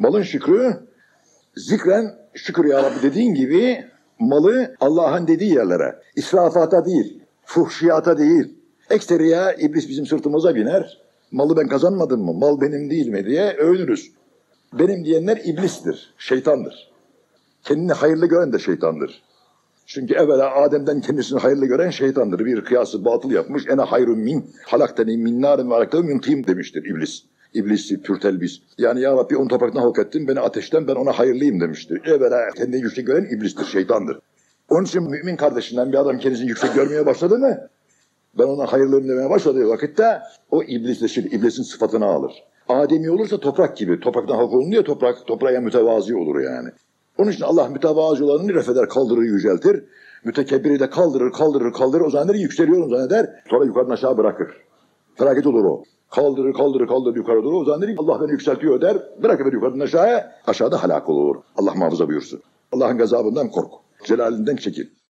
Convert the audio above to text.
Malın şükrü zikren şükür ya Rabbi dediğin gibi malı Allah'ın dediği yerlere. israfata değil, fuhşiyata değil. Ekseriya iblis bizim sırtımıza biner. Malı ben kazanmadım mı, mal benim değil mi diye övünürüz. Benim diyenler iblistir, şeytandır. Kendini hayırlı gören de şeytandır. Çünkü evvela Adem'den kendisini hayırlı gören şeytandır. Bir kıyası batıl yapmış. Ene hayrun min halakteni min narin ve halaktahu min demiştir iblis. İblisi pürtelbis. Yani ya Rabbi onu topraktan halk ettin, beni ateşten ben ona hayırlıyım demiştir. Evvela kendini yüksek gören iblistir, şeytandır. Onun için mümin kardeşinden bir adam kendisini yüksek görmeye başladı mı? Ben ona hayırlıyım demeye başladığı vakitte o iblisleşir, iblisin sıfatını alır. Ademi olursa toprak gibi, topraktan halk olunca ya toprak, toprağa mütevazi olur yani. Onun için Allah mütevazi olanını refeder, kaldırır, yüceltir. Mütekebbiri de kaldırır, kaldırır, kaldırır. O zanneder yükseliyorum zanneder. Sonra yukarıdan aşağı bırakır. Felaket olur o. Kaldırır, kaldırır, kaldırır yukarı doğru. O zanneder Allah beni yükseltiyor der. Bırakıverir yukarıdan aşağıya. Aşağıda halak olur. Allah muhafaza buyursun. Allah'ın gazabından kork. Celalinden çekil.